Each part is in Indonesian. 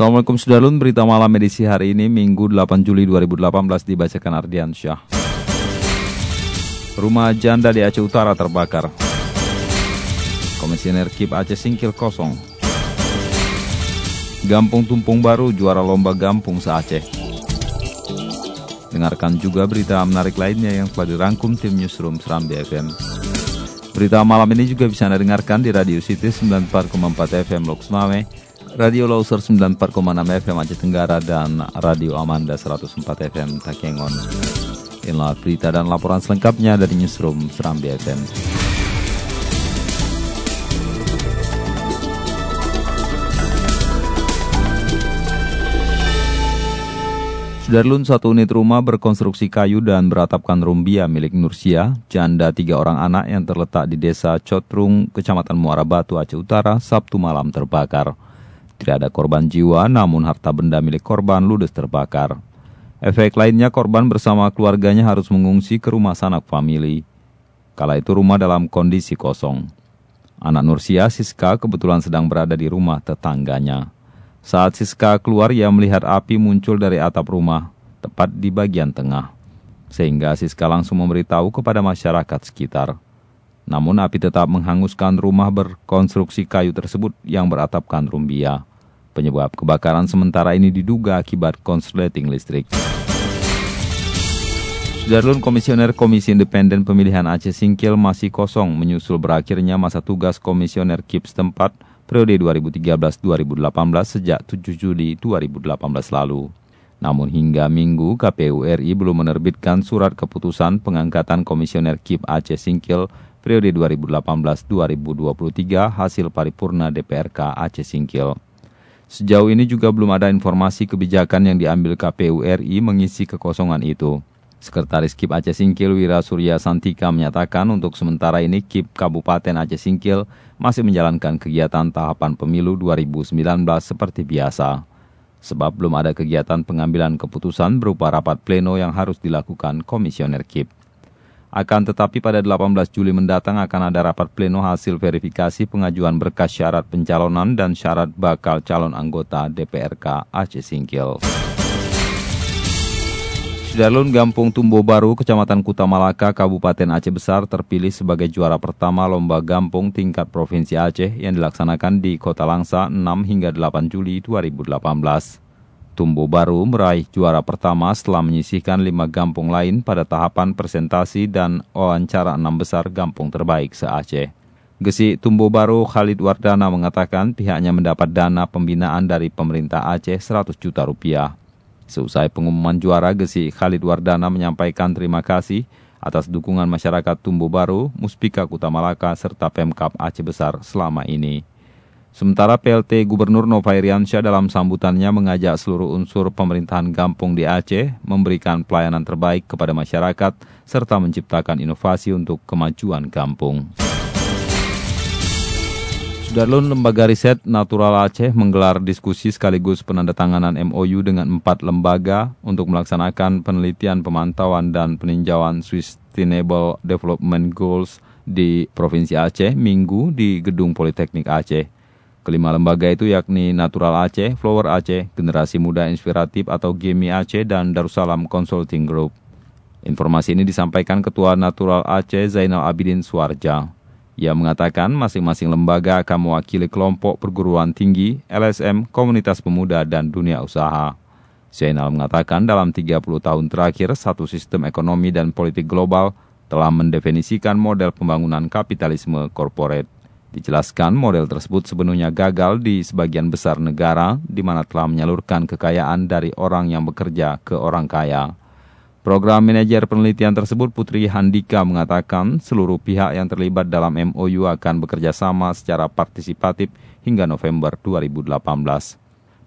Assalamualaikum Sudarlun, berita malam edisi hari ini Minggu 8 Juli 2018 dibacakan Ardian Syah. Rumah janda di Aceh Utara terbakar. Komisioner KIP Aceh Singkil kosong. Gampung Tumpung Baru juara lomba Gampung se-Aceh. Dengarkan juga berita menarik lainnya yang telah dirangkum tim Newsroom Serambi FM. Berita malam ini juga bisa Anda dengarkan di Radio City 94,4 FM Loks Mame, Radio Loser 94,6 FM Aceh Tenggara dan Radio Amanda 104 FM Takengon. Inilah berita dan laporan selengkapnya dari Newsroom Serambi FM. Sudarlun satu unit rumah berkonstruksi kayu dan beratapkan rumbia milik Nursia, janda tiga orang anak yang terletak di desa Cotrung, Kecamatan Muara Batu, Aceh Utara, Sabtu malam terbakar. Tidak ada korban jiwa, namun harta benda milik korban ludes terbakar. Efek lainnya korban bersama keluarganya harus mengungsi ke rumah sanak famili. Kala itu rumah dalam kondisi kosong. Anak Nursia, Siska, kebetulan sedang berada di rumah tetangganya. Saat Siska keluar, ia melihat api muncul dari atap rumah, tepat di bagian tengah. Sehingga Siska langsung memberitahu kepada masyarakat sekitar. Namun api tetap menghanguskan rumah berkonstruksi kayu tersebut yang beratapkan rumbia. Penyebab kebakaran sementara ini diduga akibat konsleting listrik. Sudarlun Komisioner Komisi Independen Pemilihan Aceh Singkil masih kosong menyusul berakhirnya masa tugas Komisioner KIP setempat periode 2013-2018 sejak 7 Juli 2018 lalu. Namun hingga minggu KPU RI belum menerbitkan surat keputusan pengangkatan Komisioner KIP Aceh Singkil periode 2018-2023 hasil paripurna DPRK Aceh Singkil. Sejauh ini juga belum ada informasi kebijakan yang diambil KPU RI mengisi kekosongan itu. Sekretaris KIP Aceh Singkil Wira Surya Santika menyatakan untuk sementara ini KIP Kabupaten Aceh Singkil masih menjalankan kegiatan tahapan pemilu 2019 seperti biasa. Sebab belum ada kegiatan pengambilan keputusan berupa rapat pleno yang harus dilakukan komisioner KIP. Akan tetapi pada 18 Juli mendatang akan ada rapat pleno hasil verifikasi pengajuan berkas syarat pencalonan dan syarat bakal calon anggota DPRK Aceh Singkil. Sudarlun Gampung Tumbo Baru, Kecamatan Kuta Malaka, Kabupaten Aceh Besar terpilih sebagai juara pertama Lomba Gampung tingkat Provinsi Aceh yang dilaksanakan di Kota Langsa 6 hingga 8 Juli 2018. Tumbo Baru meraih juara pertama setelah menyisihkan lima gampung lain pada tahapan presentasi dan wawancara enam besar gampung terbaik se-Aceh. Gesi Tumbo Baru Khalid Wardana mengatakan pihaknya mendapat dana pembinaan dari pemerintah Aceh 100 juta rupiah. Seusai pengumuman juara, Gesi Khalid Wardana menyampaikan terima kasih atas dukungan masyarakat Tumbo Baru, Muspika Kuta Malaka, serta Pemkap Aceh Besar selama ini. Sementara PLT Gubernur Nova Iriansyah dalam sambutannya mengajak seluruh unsur pemerintahan Gampung di Aceh memberikan pelayanan terbaik kepada masyarakat serta menciptakan inovasi untuk kemajuan kampung. Sudarlun Lembaga Riset Natural Aceh menggelar diskusi sekaligus penandatanganan MOU dengan empat lembaga untuk melaksanakan penelitian pemantauan dan peninjauan Sustainable Development Goals di Provinsi Aceh minggu di Gedung Politeknik Aceh. Kelima lembaga itu yakni Natural Aceh, Flower Aceh, Generasi Muda Inspiratif atau GEMI Aceh, dan Darussalam Consulting Group. Informasi ini disampaikan Ketua Natural Aceh Zainal Abidin Suarja. Ia mengatakan masing-masing lembaga akan mewakili kelompok perguruan tinggi, LSM, komunitas pemuda, dan dunia usaha. Zainal mengatakan dalam 30 tahun terakhir, satu sistem ekonomi dan politik global telah mendefinisikan model pembangunan kapitalisme korporat. Dijelaskan model tersebut sepenuhnya gagal di sebagian besar negara di mana telah menyalurkan kekayaan dari orang yang bekerja ke orang kaya. Program manajer penelitian tersebut Putri Handika mengatakan seluruh pihak yang terlibat dalam MOU akan bekerja sama secara partisipatif hingga November 2018.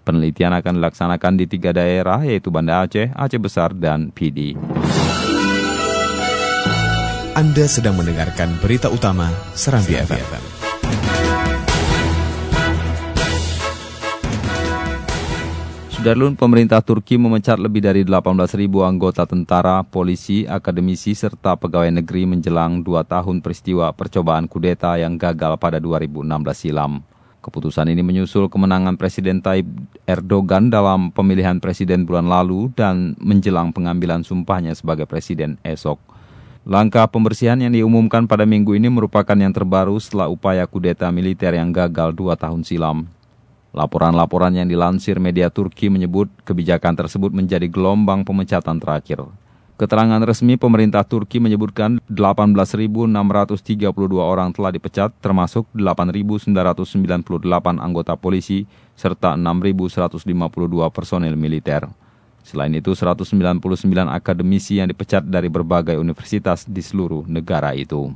Penelitian akan dilaksanakan di tiga daerah yaitu Banda Aceh, Aceh Besar, dan PD. Anda sedang mendengarkan berita utama Serambi FM. Sudarlun, pemerintah Turki memecat lebih dari 18.000 anggota tentara, polisi, akademisi, serta pegawai negeri menjelang dua tahun peristiwa percobaan kudeta yang gagal pada 2016 silam. Keputusan ini menyusul kemenangan Presiden Tayyip Erdogan dalam pemilihan presiden bulan lalu dan menjelang pengambilan sumpahnya sebagai presiden esok. Langkah pembersihan yang diumumkan pada minggu ini merupakan yang terbaru setelah upaya kudeta militer yang gagal dua tahun silam. Laporan-laporan yang dilansir media Turki menyebut kebijakan tersebut menjadi gelombang pemecatan terakhir. Keterangan resmi pemerintah Turki menyebutkan 18.632 orang telah dipecat, termasuk 8.998 anggota polisi serta 6.152 personel militer. Selain itu, 199 akademisi yang dipecat dari berbagai universitas di seluruh negara itu.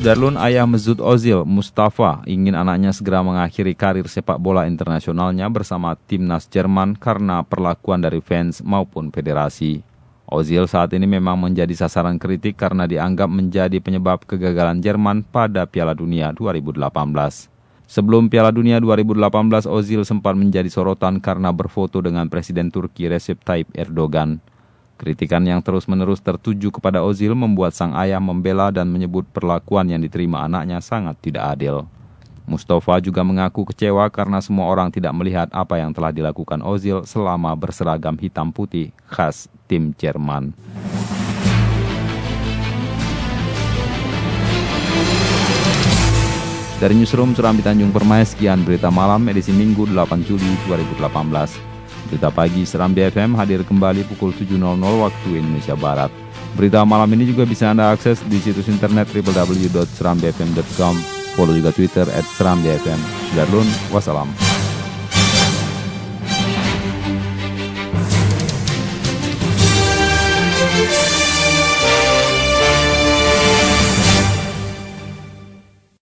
Sudarlun ayah Mesut Ozil, Mustafa, ingin anaknya segera mengakhiri karir sepak bola internasionalnya bersama timnas Jerman karena perlakuan dari fans maupun federasi. Ozil saat ini memang menjadi sasaran kritik karena dianggap menjadi penyebab kegagalan Jerman pada Piala Dunia 2018. Sebelum Piala Dunia 2018, Ozil sempat menjadi sorotan karena berfoto dengan Presiden Turki Recep Tayyip Erdogan. Kritikan yang terus-menerus tertuju kepada Ozil membuat sang ayah membela dan menyebut perlakuan yang diterima anaknya sangat tidak adil. Mustafa juga mengaku kecewa karena semua orang tidak melihat apa yang telah dilakukan Ozil selama berseragam hitam putih khas tim Jerman. Dari Newsroom Serambi Tanjung Permai, sekian berita malam edisi Minggu 8 Juli 2018. Berita pagi Serambi FM hadir kembali pukul 7.00 waktu Indonesia Barat. Berita malam ini juga bisa Anda akses di situs internet www.serambifm.com. Follow juga Twitter at Serambi FM. Sudah wassalam.